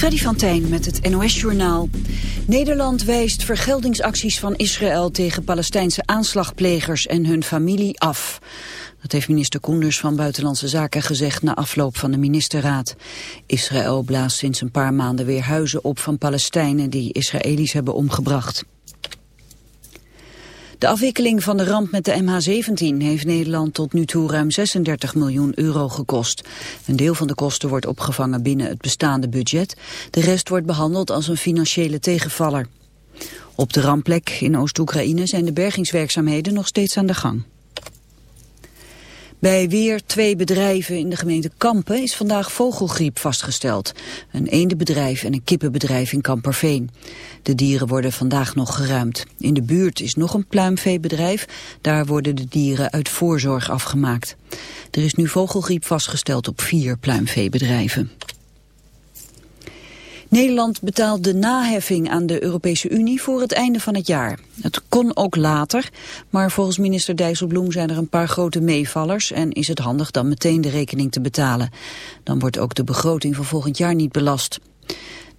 Freddy van Tijn met het NOS-journaal. Nederland wijst vergeldingsacties van Israël tegen Palestijnse aanslagplegers en hun familie af. Dat heeft minister Koenders van Buitenlandse Zaken gezegd na afloop van de ministerraad. Israël blaast sinds een paar maanden weer huizen op van Palestijnen die Israëli's hebben omgebracht. De afwikkeling van de ramp met de MH17 heeft Nederland tot nu toe ruim 36 miljoen euro gekost. Een deel van de kosten wordt opgevangen binnen het bestaande budget. De rest wordt behandeld als een financiële tegenvaller. Op de rampplek in Oost-Oekraïne zijn de bergingswerkzaamheden nog steeds aan de gang. Bij weer twee bedrijven in de gemeente Kampen is vandaag vogelgriep vastgesteld. Een eendenbedrijf en een kippenbedrijf in Kamperveen. De dieren worden vandaag nog geruimd. In de buurt is nog een pluimveebedrijf. Daar worden de dieren uit voorzorg afgemaakt. Er is nu vogelgriep vastgesteld op vier pluimveebedrijven. Nederland betaalt de naheffing aan de Europese Unie voor het einde van het jaar. Het kon ook later, maar volgens minister Dijsselbloem zijn er een paar grote meevallers en is het handig dan meteen de rekening te betalen. Dan wordt ook de begroting van volgend jaar niet belast.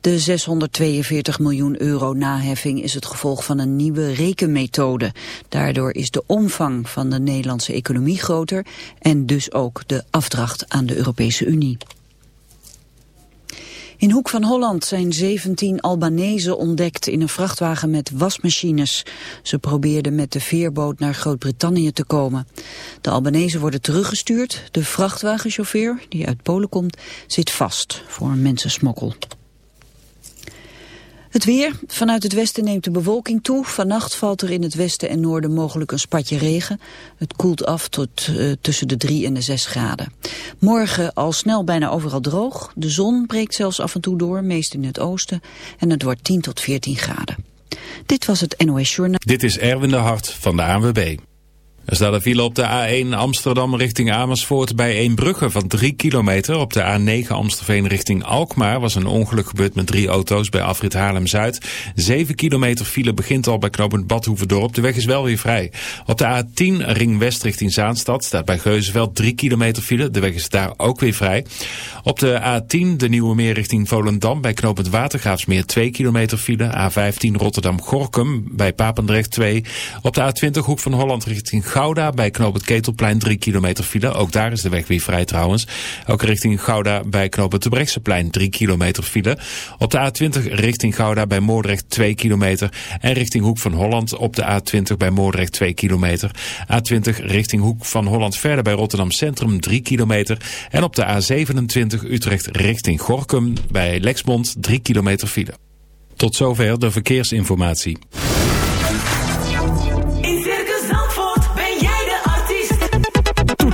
De 642 miljoen euro naheffing is het gevolg van een nieuwe rekenmethode. Daardoor is de omvang van de Nederlandse economie groter en dus ook de afdracht aan de Europese Unie. In Hoek van Holland zijn 17 Albanese ontdekt in een vrachtwagen met wasmachines. Ze probeerden met de veerboot naar Groot-Brittannië te komen. De Albanese worden teruggestuurd. De vrachtwagenchauffeur, die uit Polen komt, zit vast voor een mensensmokkel. Het weer. Vanuit het westen neemt de bewolking toe. Vannacht valt er in het westen en noorden mogelijk een spatje regen. Het koelt af tot uh, tussen de 3 en de 6 graden. Morgen al snel bijna overal droog. De zon breekt zelfs af en toe door, meest in het oosten. En het wordt 10 tot 14 graden. Dit was het NOS Journaal. Dit is Erwin de Hart van de ANWB. Er staat een file op de A1 Amsterdam richting Amersfoort bij Eembrugge van 3 kilometer. Op de A9 Amstelveen richting Alkmaar was een ongeluk gebeurd met drie auto's bij afrit Haarlem-Zuid. 7 kilometer file begint al bij knooppunt Badhoevedorp. De weg is wel weer vrij. Op de A10 Ring West richting Zaanstad staat bij Geuzenveld 3 kilometer file. De weg is daar ook weer vrij. Op de A10 de Nieuwe Meer richting Volendam bij knooppunt Watergraafsmeer 2 kilometer file. A15 Rotterdam-Gorkum bij Papendrecht 2. Op de A20 Hoek van Holland richting Gouda bij knoop het Ketelplein 3 kilometer file. Ook daar is de weg weer vrij trouwens. Ook richting Gouda bij knoop het Brechtseplein 3 kilometer file. Op de A20 richting Gouda bij Moordrecht 2 kilometer. En richting Hoek van Holland op de A20 bij Moordrecht 2 kilometer. A20 richting Hoek van Holland verder bij Rotterdam Centrum 3 kilometer. En op de A27 Utrecht richting Gorkum bij Lexmond 3 kilometer file. Tot zover de verkeersinformatie.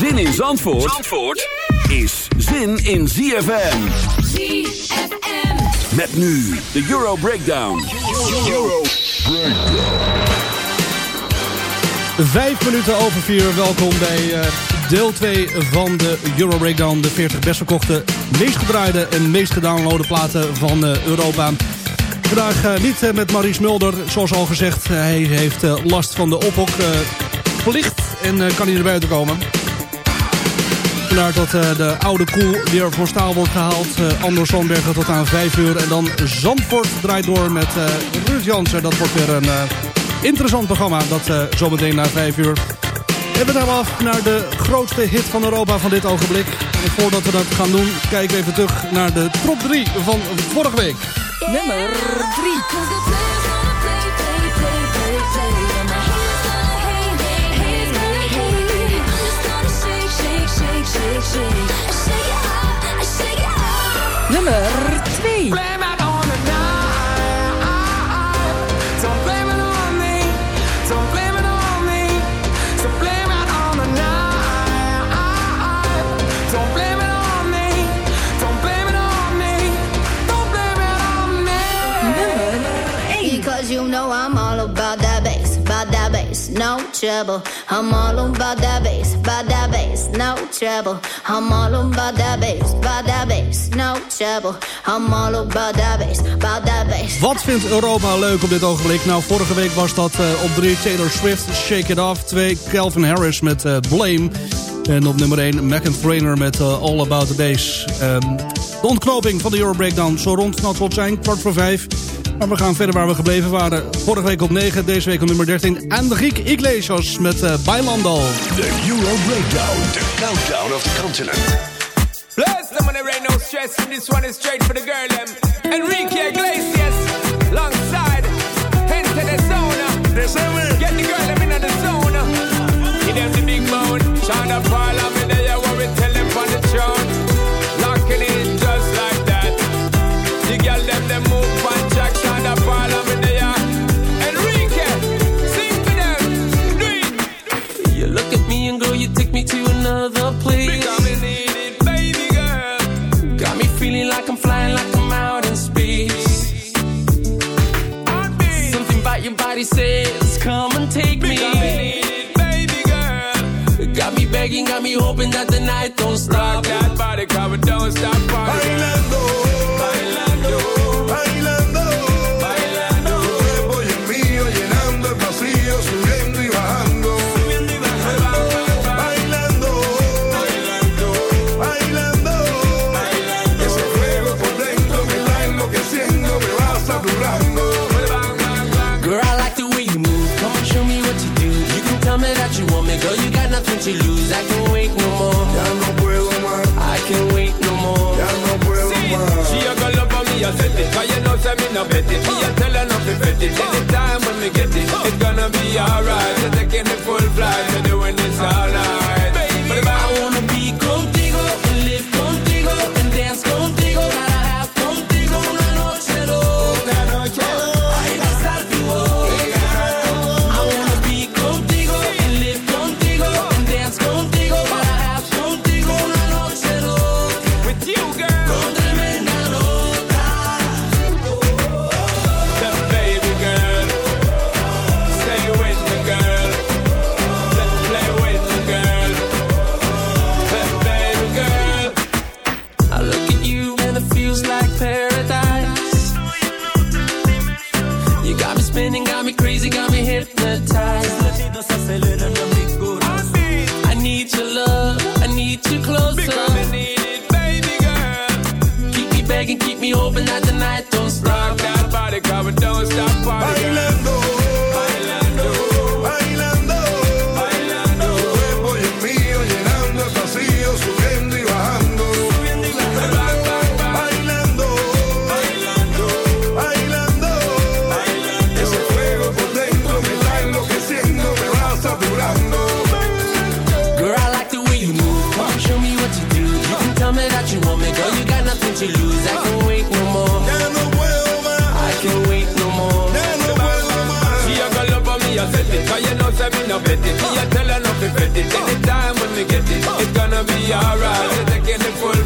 Zin in Zandvoort, Zandvoort is zin in ZFM. ZFM. Met nu de Euro Breakdown. Euro Vijf minuten over vier. Welkom bij eh, deel 2 van de Euro Breakdown. De 40 best verkochte, meest gedraaide en meest gedownloade platen van eh, Europa. Vandaag eh, niet met Maurice Mulder, zoals al gezegd. hij heeft eh, last van de ophokplicht en eh, kan niet naar buiten komen. Vandaar dat eh, de oude koel weer voor staal wordt gehaald. Uh, Anders Zandbergen tot aan 5 uur. En dan Zandvoort draait door met eh Ruud Jansen. Dat wordt weer een interessant programma. Dat zometeen na 5 uur. En we gaan af naar de grootste hit van Europa van dit ogenblik. En voordat we dat gaan doen, kijken we even terug naar de top 3 van vorige week. Nummer 3. Nummer 2. Trouble. I'm all about that bass, about that bass, no trouble. I'm all about that bass, about that bass, no trouble. I'm all about that bass, about that bass. Wat vindt Europa leuk op dit ogenblik? Nou, vorige week was dat eh, op 3 Taylor Swift, Shake It Off. 2 Calvin Harris met eh, Blame. En op nummer 1 Megan Trainor met eh, All About The Bass. Ehm, de ontknoping van de Euro Breakdown zo rond, nou zal zijn, kwart voor vijf. Maar we gaan verder waar we gebleven waren. Vorige week op 9, deze week op nummer 13. Enrique Iglesias met uh, Bailando. De Euro Breakdown, de countdown of the continent. Bless them when there ain't no stress. And this one is straight for the girl, them. Enrique Iglesias, alongside. Into the zone. Get the girl, them in the zone. Give them the big bone. Shine Paul, begging, got me hoping that the night don't stop. Rock that body, we don't stop partying. No bet it. Me a tell her not to bet it. Anytime when me get it, it's gonna be alright. You're taking the full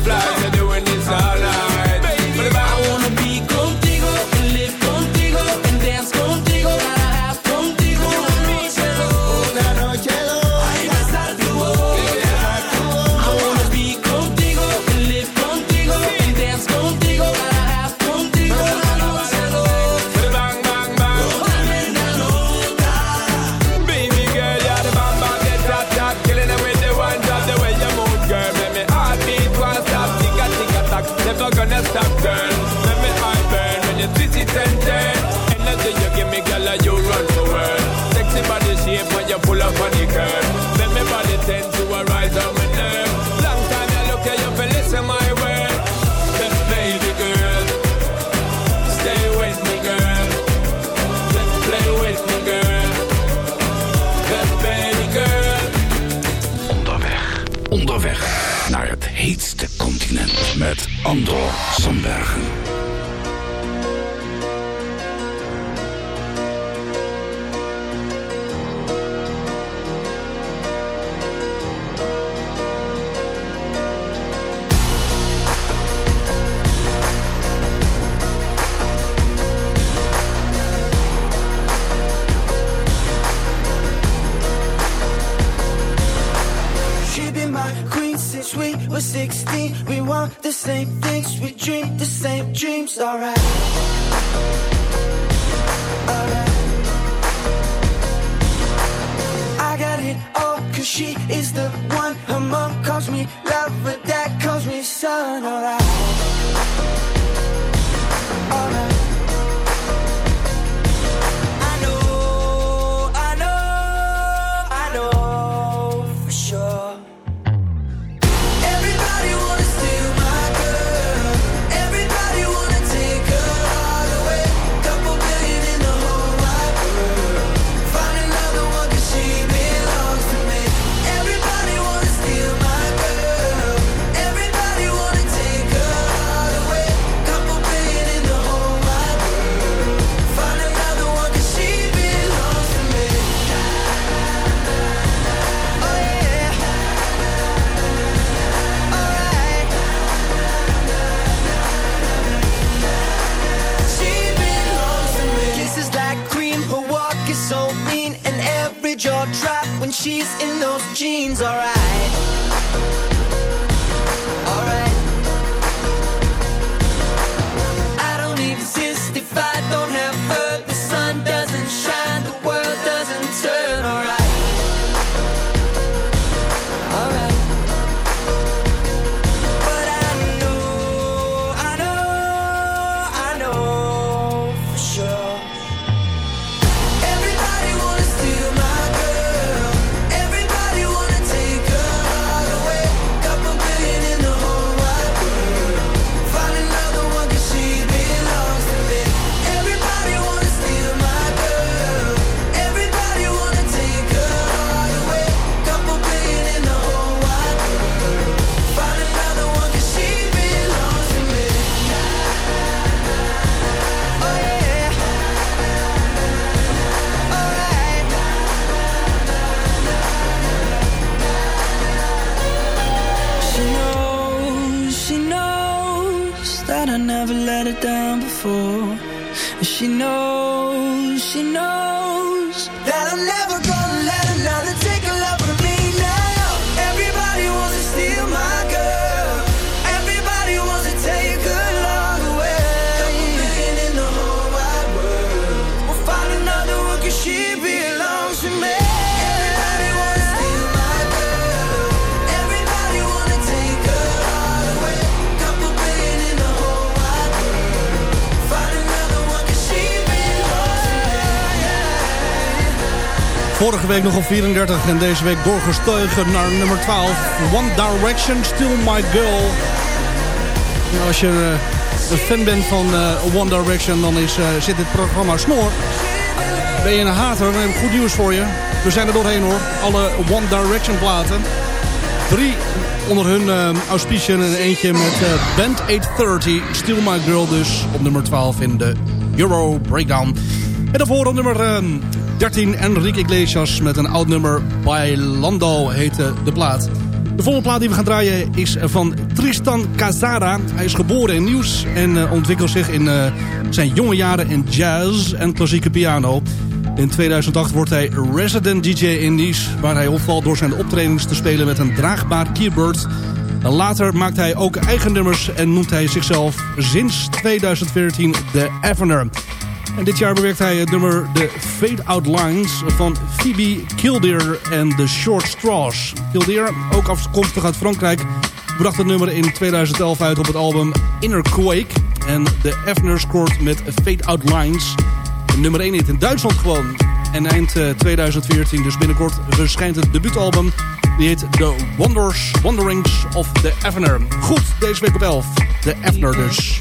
Sandor. Sandor. same things, we dream the same dreams, alright. week nog op 34 en deze week doorgestuigen naar nummer 12. One Direction, Still My Girl. Als je eh, een fan bent van eh, One Direction, dan is, eh, zit dit programma snor. Ben je een hater, dan heb goed nieuws voor je. We zijn er doorheen hoor, alle One Direction platen. Drie onder hun auspiciën en eentje met Band 830, Still My Girl dus. Op nummer 12 in de Euro Breakdown. En daarvoor op nummer... En Enrique Iglesias met een oud nummer by Lando heette de plaat. De volgende plaat die we gaan draaien is van Tristan Casara. Hij is geboren in Nieuws en eh, ontwikkelt zich in eh, zijn jonge jaren in jazz en klassieke piano. In 2008 wordt hij resident DJ in Nice... waar hij opvalt door zijn optredens te spelen met een draagbaar keyboard... Later maakt hij ook eigen nummers en noemt hij zichzelf sinds 2014 de Avener. En dit jaar bewerkt hij het nummer The Fade Out Lines van Phoebe Kildeer en The Short Straws. Kildeer, ook afkomstig uit Frankrijk, bracht het nummer in 2011 uit op het album Inner Quake. En de Efner scoort met Fade Out Lines. Nummer 1 heet in Duitsland gewoon. En eind eh, 2014, dus binnenkort, verschijnt het debuutalbum. Die heet The Wonders, Wanderings of the Efner. Goed, deze week op 11. De Efner dus.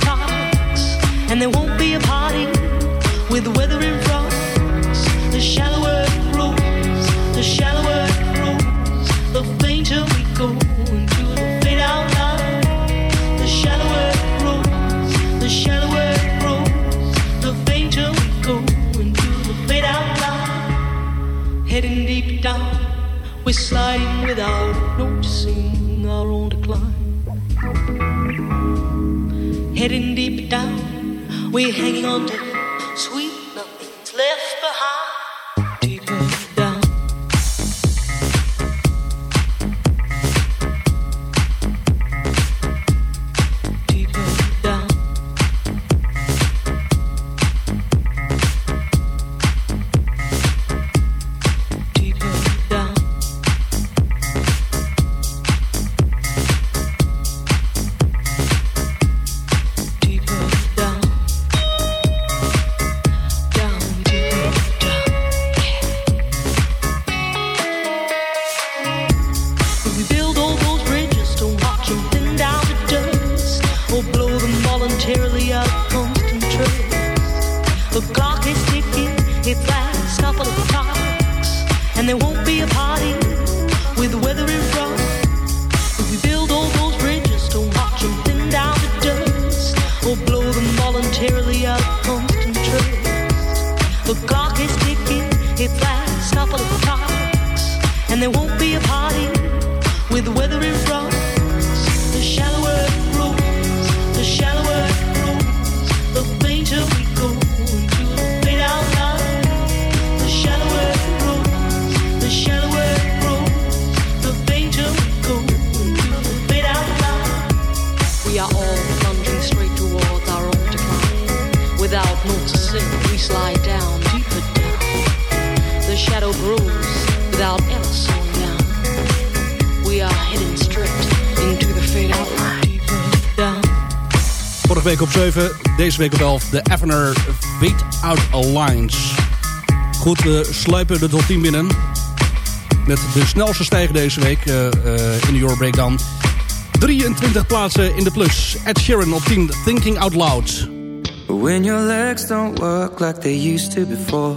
and there won't be a party with the weather in front. The shallower it grows, the shallower it grows, the fainter we go into the fade out line. The shallower it grows, the shallower it grows, the fainter we go into the fade out line. Heading deep down, we're sliding without noticing our own decline. Heading deep down, we're hanging on to sweet nothing's left Vorige week op 7, deze week op 11. De Avener Fade Out Lines. Goed, we sluipen de top 10 binnen. Met de snelste stijger deze week eh, eh, in de Euro Breakdown. 23 plaatsen in de plus. Ed Sheeran op 10, Thinking Out Loud. When your legs don't work like they used to before.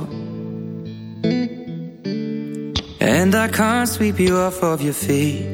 And I can't sweep you off of your feet.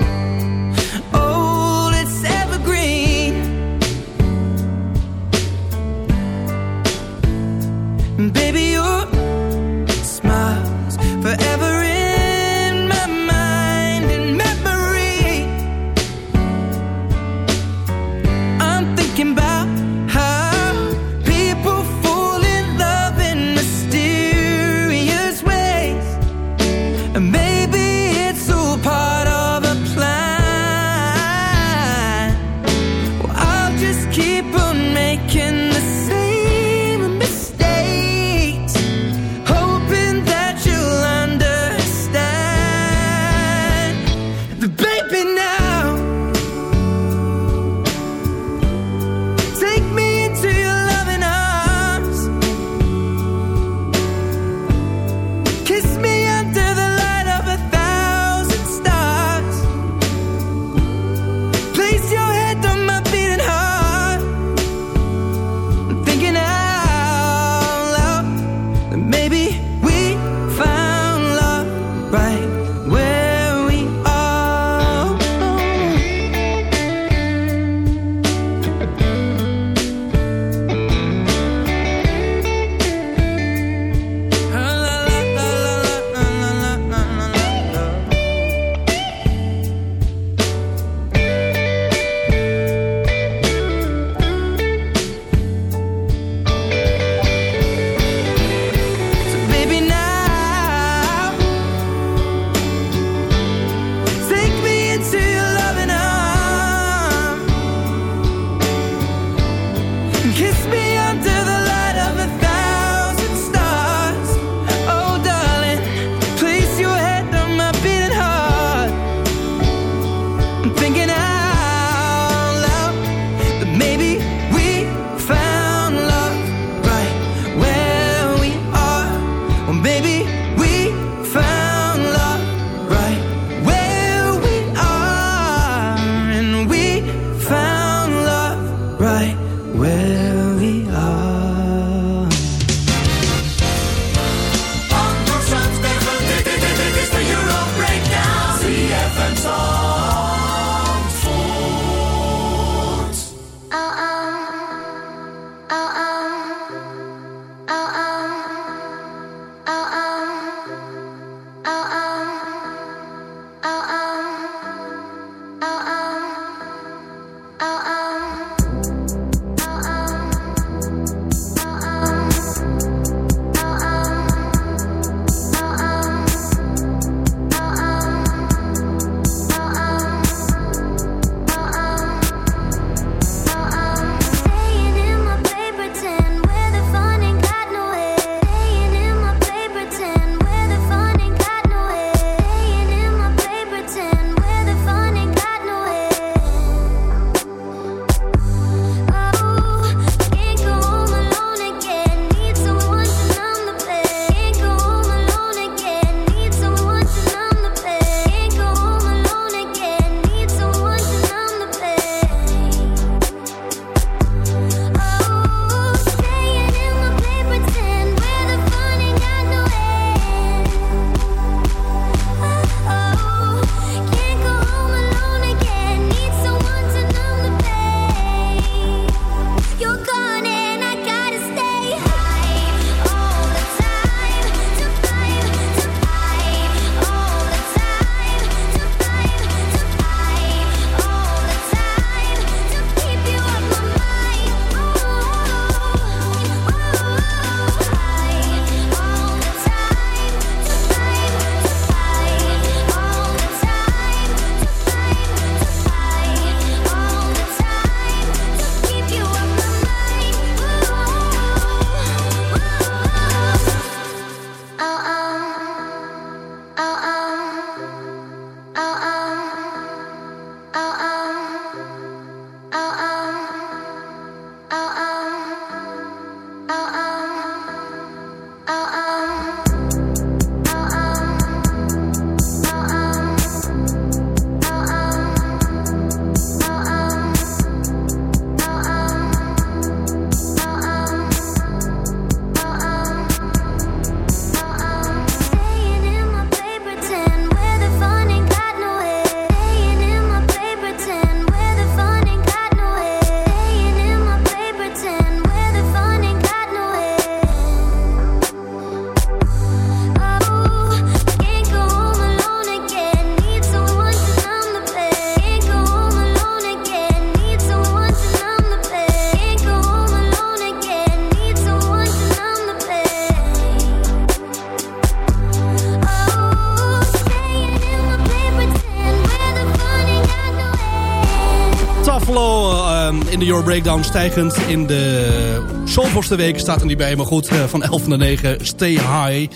Breakdown stijgend. In de zoveelste week staat er niet bij, maar goed. eh, van 11 naar 9, Stay High.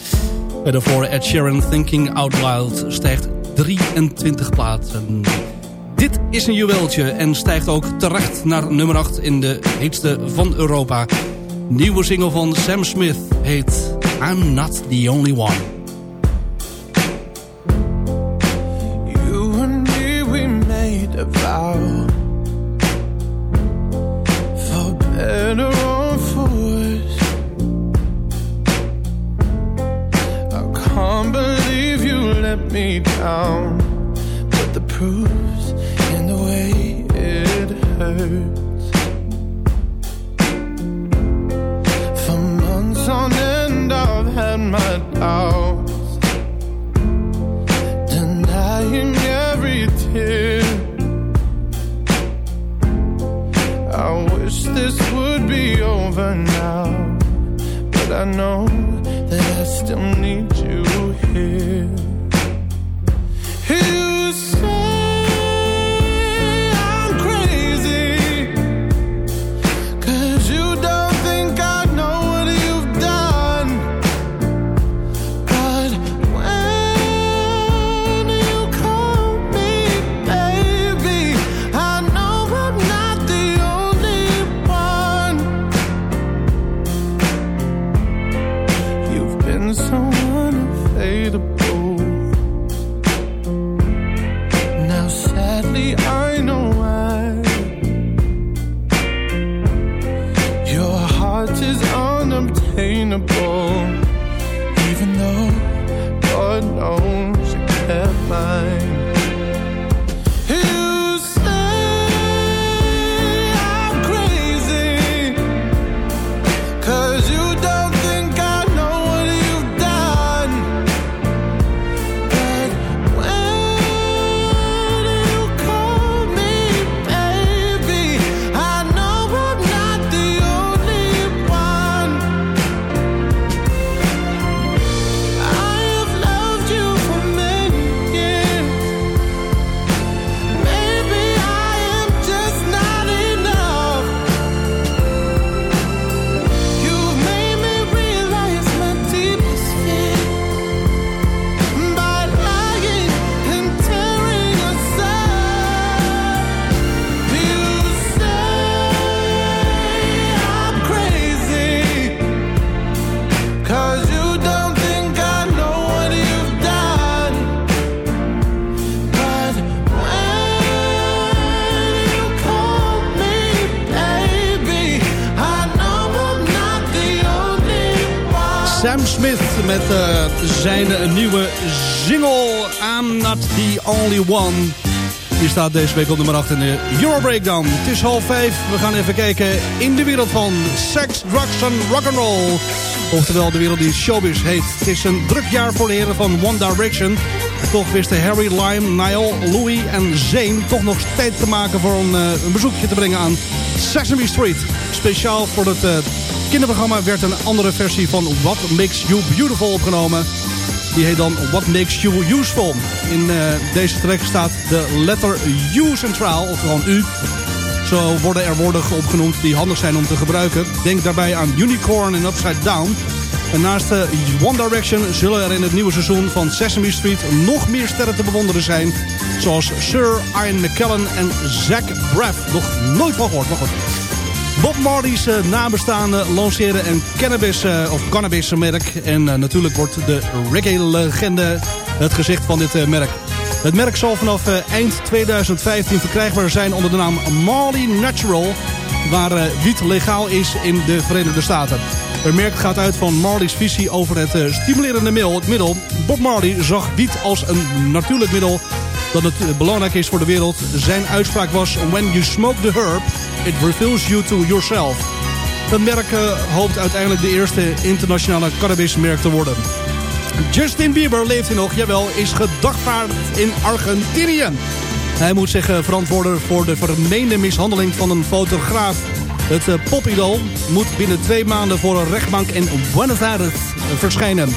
En daarvoor Ed Sheeran, Thinking Out Loud, stijgt 23 plaatsen. Dit is een juweeltje en stijgt ook terecht naar nummer 8 in de heetste van Europa. Nieuwe single van Sam Smith heet I'm Not The Only One. One. Die staat deze week op nummer 8 in de Euro Breakdown. Het is half vijf. We gaan even kijken in de wereld van seks, drugs en rock'n'roll. Oftewel de wereld die showbiz heet. Het is een druk jaar voor de heren van One Direction. Toch wisten Harry, Lime, Niall, Louis en Zayn toch nog tijd te maken voor een, eh, een bezoekje te brengen aan Sesame Street. Speciaal voor het eh, kinderprogramma werd een andere versie van What Makes You Beautiful opgenomen. Die heet dan What Makes You Useful. In eh, deze track staat de letter U centraal, of gewoon U. Zo worden er woorden opgenoemd die handig zijn om te gebruiken. Denk daarbij aan Unicorn en Upside Down. En naast de One Direction zullen er in het nieuwe seizoen van Sesame Street nog meer sterren te bewonderen zijn. Zoals Sir Ian McKellen en Zach Braff. Nog nooit van gehoord, maar goed. Bob Marley's eh, nabestaanden lanceren een cannabis, eh, of cannabis merk. En eh, natuurlijk wordt de reggae-legende het gezicht van dit merk. Het merk zal vanaf eind 2015 verkrijgbaar zijn onder de naam Marley Natural. Waar wiet legaal is in de Verenigde Staten. Het merk gaat uit van Marley's visie over het stimulerende middel. Bob Marley zag wiet als een natuurlijk middel dat het belangrijk is voor de wereld. Zijn uitspraak was... When you smoke the herb, it reveals you to yourself. Het merk eh, hoopt uiteindelijk de eerste internationale cannabismerk te worden. Justin Bieber leeft hij nog, jawel, is gedagvaard in Argentinië. Hij moet zich eh, verantwoorden voor de vermeende mishandeling van een fotograaf. Het eh, popidool moet binnen twee maanden voor een rechtbank in Buenos Aires verschijnen.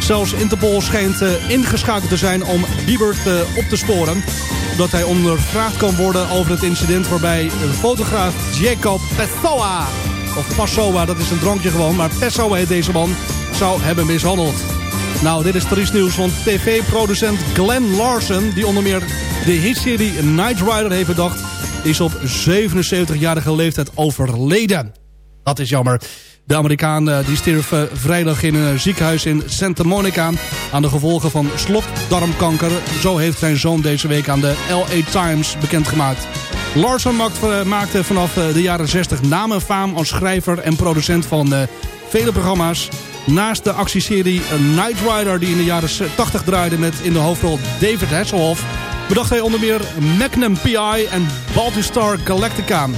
Zelfs Interpol schijnt ingeschakeld te zijn om Bieber op te sporen. Dat hij ondervraagd kan worden over het incident waarbij fotograaf Jacob Pessoa, of Passoa, dat is een drankje gewoon, maar Pessoa deze man, zou hebben mishandeld. Nou, dit is triest nieuws, want tv-producent Glenn Larson, die onder meer de hitserie Knight Rider heeft bedacht, is op 77-jarige leeftijd overleden. Dat is jammer. De Amerikaan eh, die stierf eh, vrijdag in een ziekenhuis in Santa Monica... aan de gevolgen van slokdarmkanker. Zo heeft zijn zoon deze week aan de LA Times bekendgemaakt. Larson eh, maakte vanaf de jaren 60 naam en faam als schrijver en producent van vele programma's. Naast de actieserie Knight Rider die in de jaren 80 draaide met in de hoofdrol David Hasselhoff... bedacht hij onder meer Magnum P.I. en Baltistar Galactica...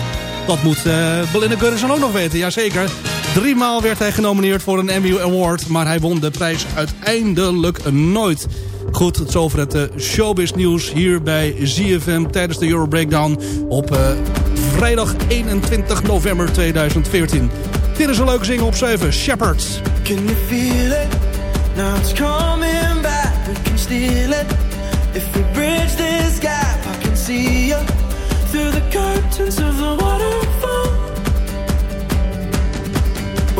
Dat moet uh, Belinda ook nog weten, jazeker. Driemaal werd hij genomineerd voor een Emmy Award... maar hij won de prijs uiteindelijk nooit. Goed, tot zover het uh, showbiz nieuws hier bij ZFM... tijdens de Euro Breakdown op uh, vrijdag 21 november 2014. Dit is een leuke zingen op 7, Shepherds. Can you feel it? Now it's coming back, we can steal it. If we bridge this gap, I can see you through the curtains of the.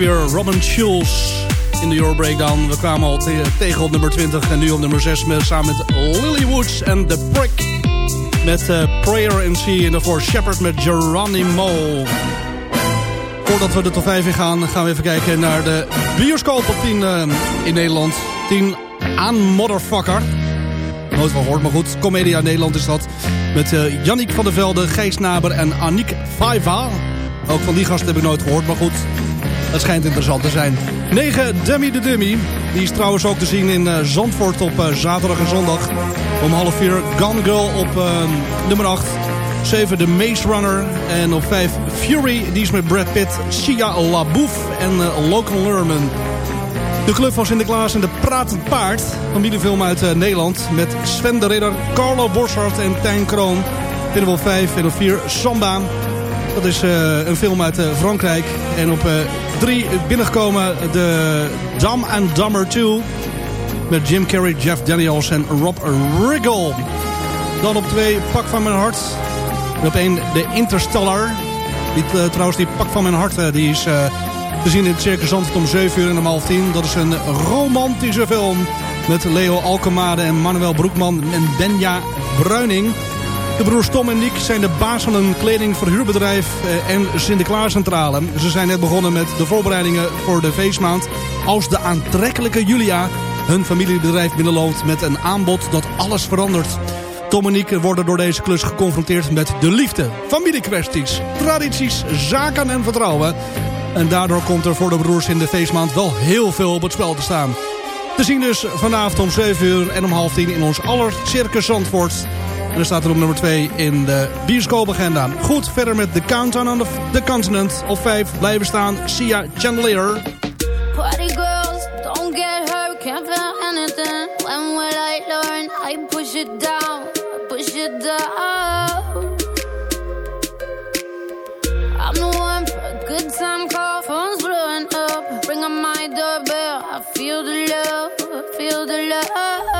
weer. Robin Schulz in de Euro Breakdown. We kwamen al te- tegen op nummer 20 en nu op nummer 6 met, samen met Lily Woods en The Prick. Met eh, Prayer and Sea en daarvoor Shepherd met Geronimo. Voordat we de top 5 in gaan, gaan we even kijken naar de bioscoop op 10 eh, in Nederland. 10 aan Motherfucker. Nooit van gehoord, maar goed. Comedia Nederland is dat. Met eh Yannick van der Velde, Gijs Naber en Aniek Vaiva. Ook van die gasten heb ik nooit gehoord, maar goed. Het schijnt interessant te zijn. 9, Dummy de Dummy. Die is trouwens ook te zien in eh, Zandvoort op eh, zaterdag en zondag. Om half 4 Gone Girl op eh, nummer 8. 7, The Maze Runner. En op 5, Fury. Die is met Brad Pitt, Sia LaBouffe en eh, Logan Lerman. De Club van Sinterklaas en de Pratend Paard. Familiefilm uit Nederland. Met Sven de Ridder, Carlo Boshart en Tijn Kroon. Op 5 en op 4 Samba. Dat is eh, een film uit eh, Frankrijk. En op 3 binnengekomen de Dumb and Dumber 2. Met Jim Carrey, Jeff Daniels en Rob Riggle. Dan op 2 Pak van mijn hart. En op 1 de Interstellar. Die, eh, trouwens, die Pak van mijn hart eh, die is eh, te zien in het Circus Zandvoort om 7 uur en om half 10. Dat is een romantische film. Met Leo Alkemade en Manuel Broekman en Benja Bruining. De broers Tom en Nick zijn de baas van een kledingverhuurbedrijf eh, en Sinterklaascentrale. Ze zijn net begonnen met de voorbereidingen voor de feestmaand. Als de aantrekkelijke Julia hun familiebedrijf binnenloopt met een aanbod dat alles verandert. Tom en Nick worden door deze klus geconfronteerd met de liefde, familiekwesties, tradities, zaken en vertrouwen. En daardoor komt er voor de broers in de feestmaand wel heel veel op het spel te staan. Te zien dus vanavond om 7 uur en om half 10 in ons aller Circus Zandvoort. En dan staat er op nummer 2 in de bioscoopagenda. Goed, verder met The Countdown on the, the Continent. Op 5 blijven staan Sia Chandelier. Party girls, don't get hurt, can't feel anything. When will I learn? I push it down, I push it down. I'm the one for a good time call, phone's blowing up. Ring on my doorbell, I feel the love, I feel the love.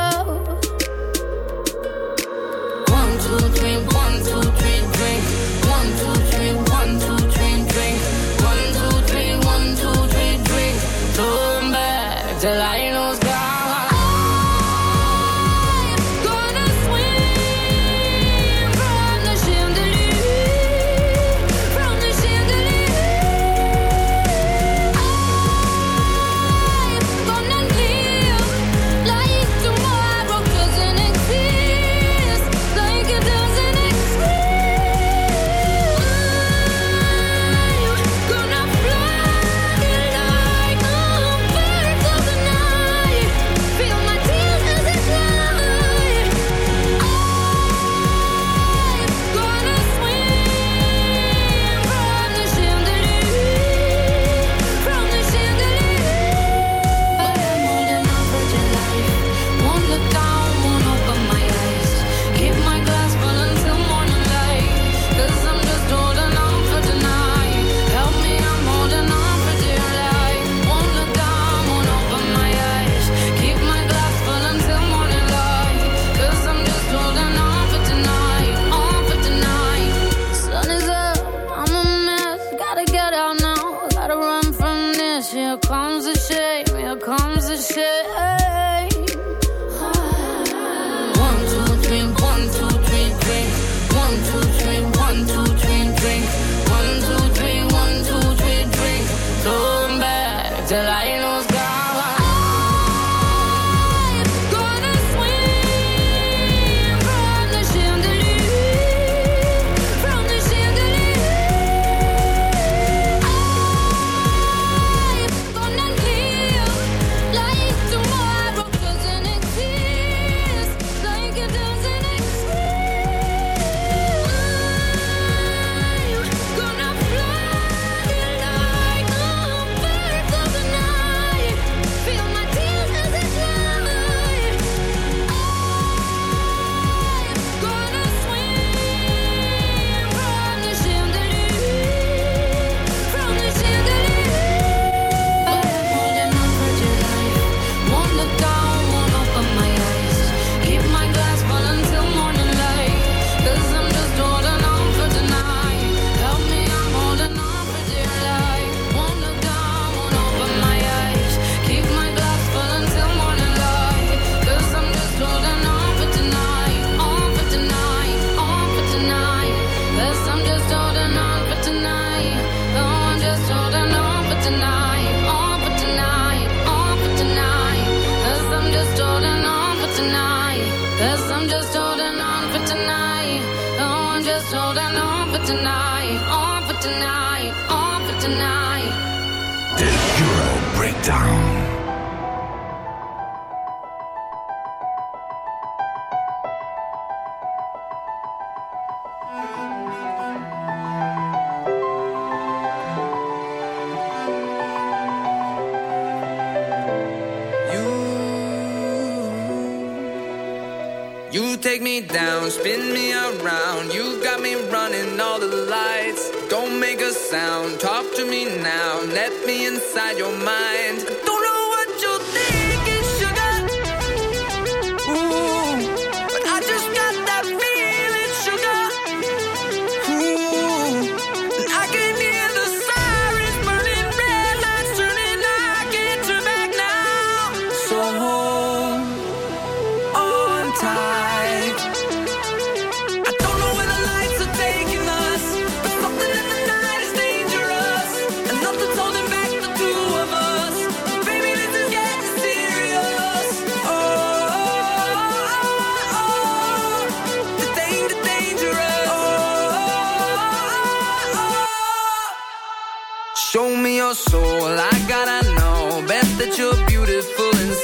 your mind.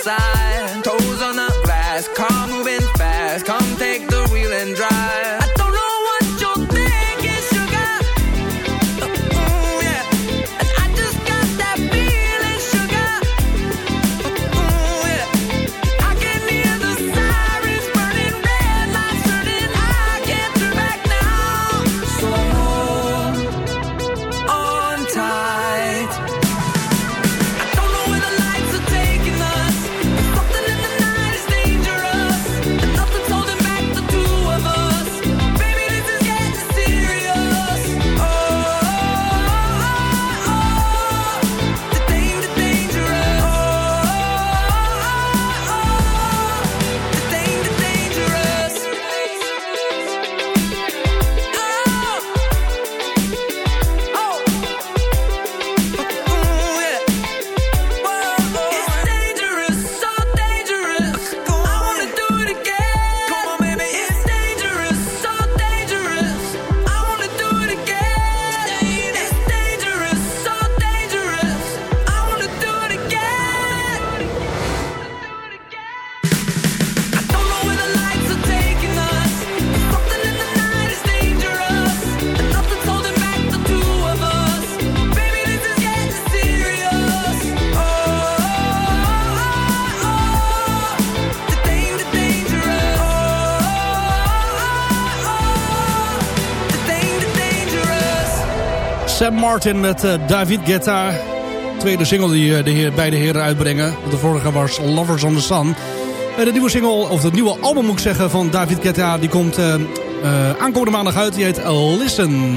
side. Sam Martin met eh, David Guetta. Tweede single die eh, de heer, beide heren uitbrengen. De vorige was Lovers on the Sun. De nieuwe single, of het nieuwe album moet ik zeggen, van David Guetta... die komt eh, aankomende maandag uit. Die heet Listen.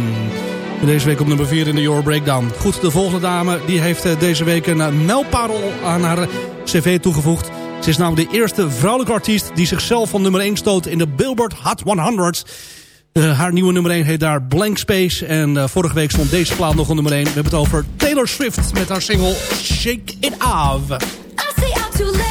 Deze week op nummer 4 in de Your Breakdown. Goed, de volgende dame die heeft deze week een mijlparel aan haar cv toegevoegd. Ze is namelijk de eerste vrouwelijke artiest die zichzelf van nummer 1 stoot in de Billboard Hot 100... Eh, haar nieuwe nummer 1 heet daar Blank Space. En uh, vorige week stond deze plaat nog op nummer 1. We hebben het over Taylor Swift met haar single Shake It Off. I see I'm too late.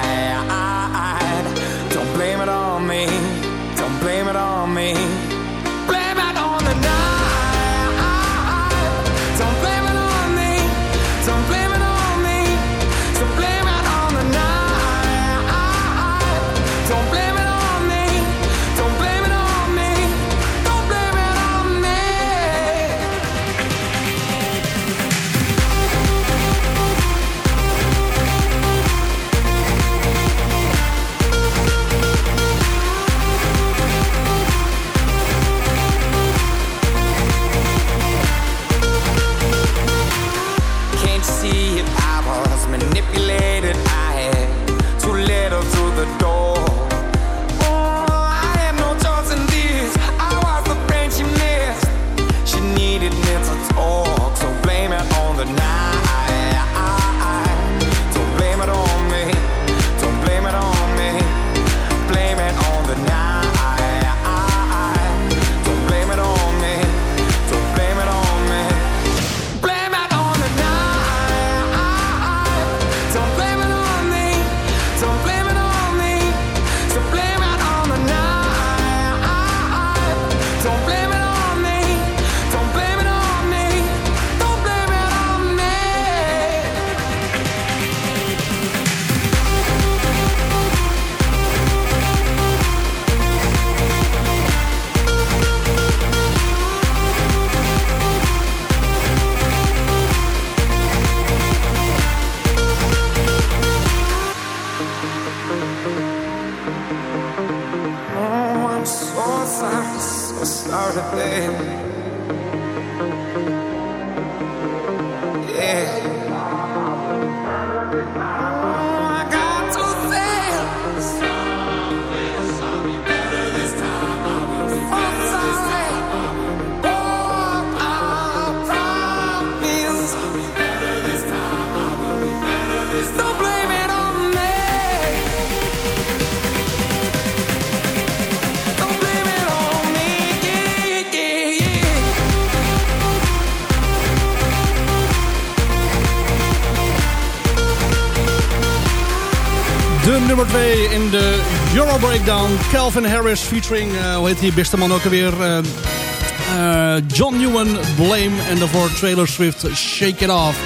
Calvin Harris featuring, eh, hoe heet die beste man ook alweer? Eh, eh, John Newman, Blame. En daarvoor Taylor Swift, Shake It Off.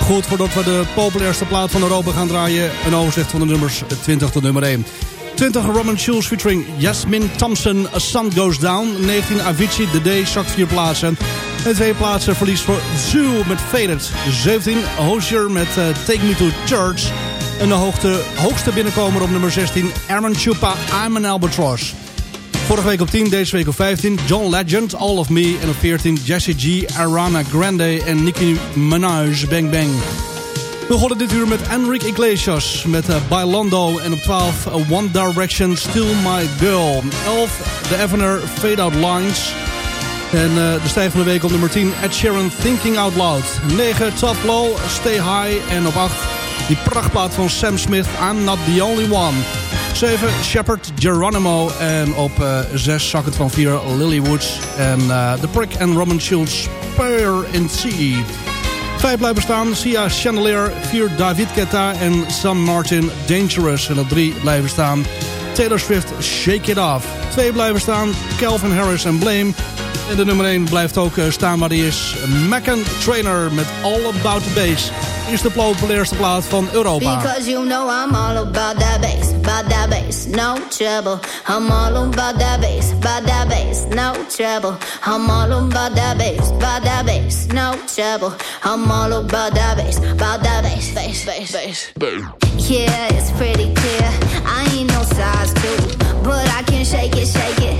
Goed, voordat we de populairste plaat van Europa gaan draaien. Een overzicht van de nummers 20 tot nummer 1. 20 Roman Schulz featuring Jasmine Thompson, Sun Goes Down. 19 Avicii, The Day, zakt vier plaatsen. En twee plaatsen verlies voor Zoo met Faded. 17 Hozier met Take Me To Church. En de hoogte, hoogste binnenkomer op nummer 16 Aaron Chupa, I'm an Albatross. Vorige week op 10, deze week op 15 John Legend, All of Me. En op 14 Jesse G, Ariana Grande en Nicki Minaj, Bang Bang. We begonnen dit uur met Enrique Iglesias met uh, Bailando. En op 12 uh, One Direction, Still My Girl. 11 The Evener, Fade Out Lines. En uh, de stijf van de week op nummer 10 Ed Sheeran, Thinking Out Loud. 9 Top Low, Stay High. En op 8 die prachtplaat van Sam Smith, I'm Not The Only One. 7 Shepard Geronimo. En op uh, 6 zak het van 4 Lily Woods. En uh, The Prick en Roman Shields Fire and Sea. Vijf blijven staan, Sia Chandelier, 4 David Guetta en Sam Martin Dangerous. En op drie blijven staan Taylor Swift Shake It Off. Twee blijven staan, Calvin Harris en Blame. En de nummer 1 blijft ook eh, staan waar die is. Mackin Trainer met All About The Bass. Is de populairste plaat van Europa. Because you know I'm all about that bass, about that bass, no trouble. I'm all about that bass, about that bass, no trouble. I'm all about that bass, about that bass, no trouble. I'm all about that bass, about that bass, bass, bass, bass. Yeah, it's pretty clear. I ain't no size two, but I can shake it, shake it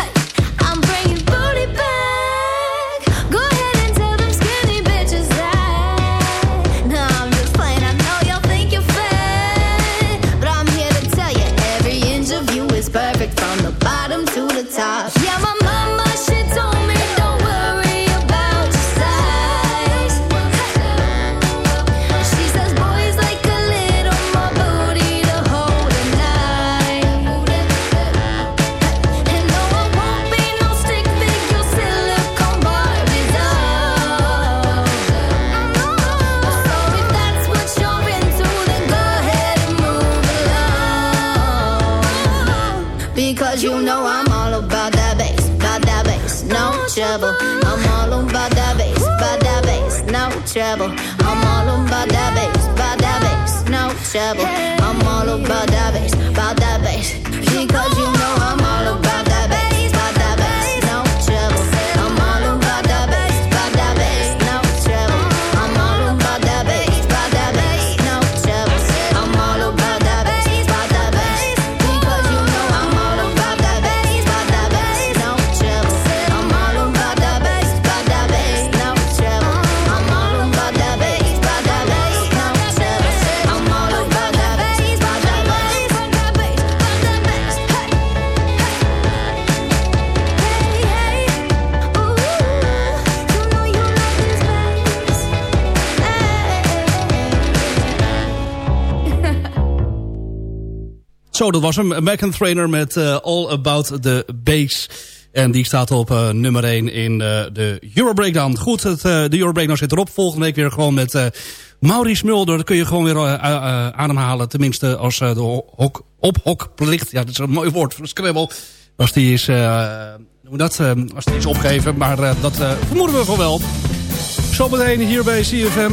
No Zo, dat was hem. Megan Trainer met eh, All About The Bass. En die staat op eh, nummer 1 in eh, de Euro Breakdown. Goed, het, de Euro Breakdown zit erop. Volgende week weer gewoon met Maurice Mulder. Dat kun je gewoon weer ademhalen. Tenminste, als de ho- hok, ophokplicht... Ja, dat is een mooi woord voor Scrabble. Als die is... dat, als die is opgegeven. Maar dat vermoeden we van wel. Zometeen hier bij CFM.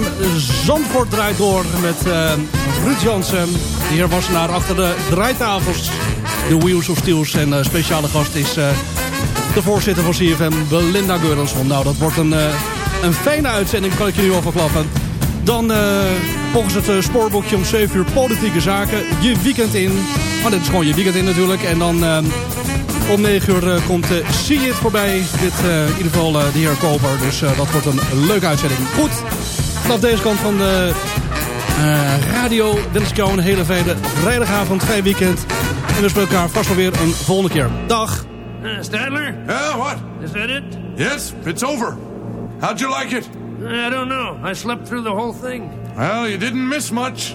Zandvoort draait door met eh Ruud Jansen. De heer Wassenaar achter de draaitafels. De Wheels of Steels. En eh, speciale gast is eh, de voorzitter van CFM, Belinda Geurensson. Nou, dat wordt een, een fijne uitzending, kan ik je nu al verklappen. Dan volgens het spoorboekje om 7 uur politieke zaken. Je weekend in. Maar dit is gewoon je weekend in natuurlijk. En dan eh, om 9 uur eh, komt uh, See It voorbij. Dit eh, in ieder geval eh, de heer Koper. Dus eh, dat wordt een leuke uitzending. Goed, vanaf deze kant van de eh, radio wens ik jou een hele fijne vrijdagavond, fijn weekend. En we spreken elkaar vast wel weer een volgende keer. Dag! Uh, Stadler? Yeah, what? Is that it? Yes, it's over. How'd you like it? I don't know. I slept through the whole thing. Well, you didn't miss much.